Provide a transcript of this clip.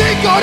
Kiko